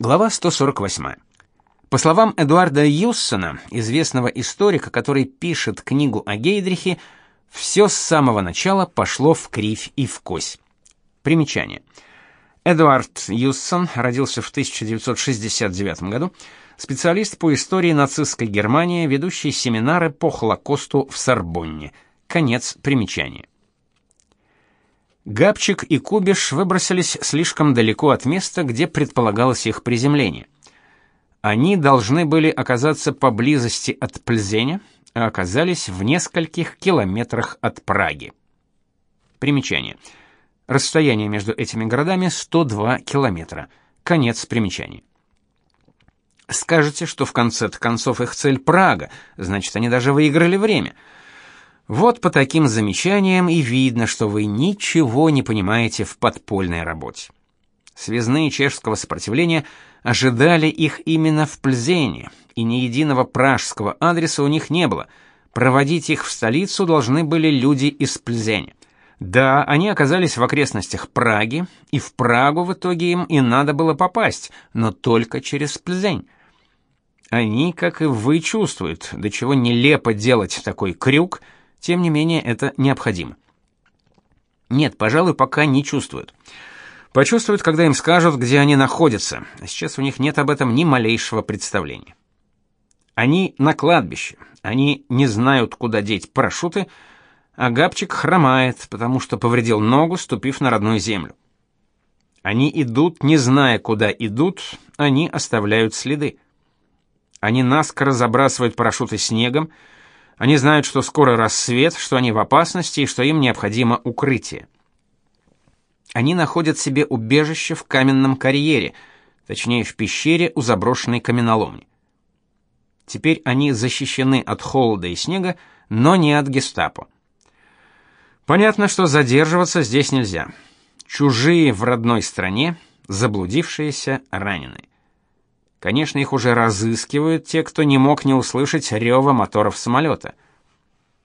Глава 148. По словам Эдуарда Юссона, известного историка, который пишет книгу о Гейдрихе, все с самого начала пошло в кривь и в кось. Примечание. Эдуард Юссон родился в 1969 году, специалист по истории нацистской Германии, ведущий семинары по Холокосту в Сорбонне. Конец примечания. Габчик и Кубиш выбросились слишком далеко от места, где предполагалось их приземление. Они должны были оказаться поблизости от Пльзеня, а оказались в нескольких километрах от Праги. Примечание. Расстояние между этими городами 102 километра. Конец примечания. Скажете, что в конце концов их цель Прага, значит, они даже выиграли время – вот по таким замечаниям и видно, что вы ничего не понимаете в подпольной работе. Связные чешского сопротивления ожидали их именно в Пльзене, и ни единого пражского адреса у них не было. Проводить их в столицу должны были люди из Пльзеня. Да, они оказались в окрестностях Праги, и в Прагу в итоге им и надо было попасть, но только через Пльзень. Они, как и вы, чувствуют, до чего нелепо делать такой крюк — тем не менее, это необходимо. Нет, пожалуй, пока не чувствуют. Почувствуют, когда им скажут, где они находятся. А сейчас у них нет об этом ни малейшего представления. Они на кладбище. Они не знают, куда деть парашюты, а Габчик хромает, потому что повредил ногу, ступив на родную землю. Они идут, не зная, куда идут, они оставляют следы. Они наскоро забрасывают парашюты снегом, они знают, что скоро рассвет, что они в опасности и что им необходимо укрытие. Они находят себе убежище в каменном карьере, точнее в пещере у заброшенной каменоломни. Теперь они защищены от холода и снега, но не от гестапо. Понятно, что задерживаться здесь нельзя. Чужие в родной стране, заблудившиеся, раненые. Конечно, их уже разыскивают те, кто не мог не услышать рева моторов самолета.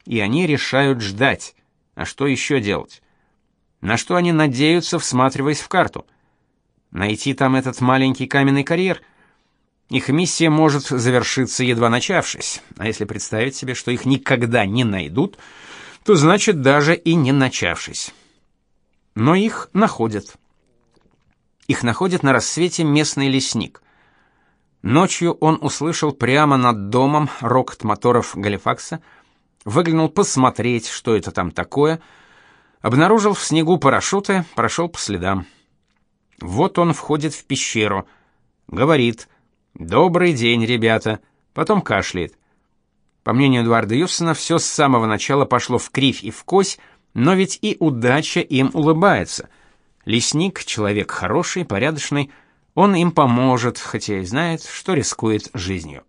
И они решают ждать. А что еще делать? На что они надеются, всматриваясь в карту? Найти там этот маленький каменный карьер? Их миссия может завершиться едва начавшись. А если представить себе, что их никогда не найдут, то значит даже и не начавшись. Но их находят. Их находит на рассвете местный лесник. Ночью он услышал прямо над домом рокот моторов Галифакса, выглянул посмотреть, что это там такое, обнаружил в снегу парашюты, прошел по следам. Вот он входит в пещеру, говорит «Добрый день, ребята», потом кашляет. По мнению Эдуарда Юссона, все с самого начала пошло в кривь и в кось, но ведь и удача им улыбается. Лесник — человек хороший, порядочный, он им поможет, хотя и знает, что рискует жизнью.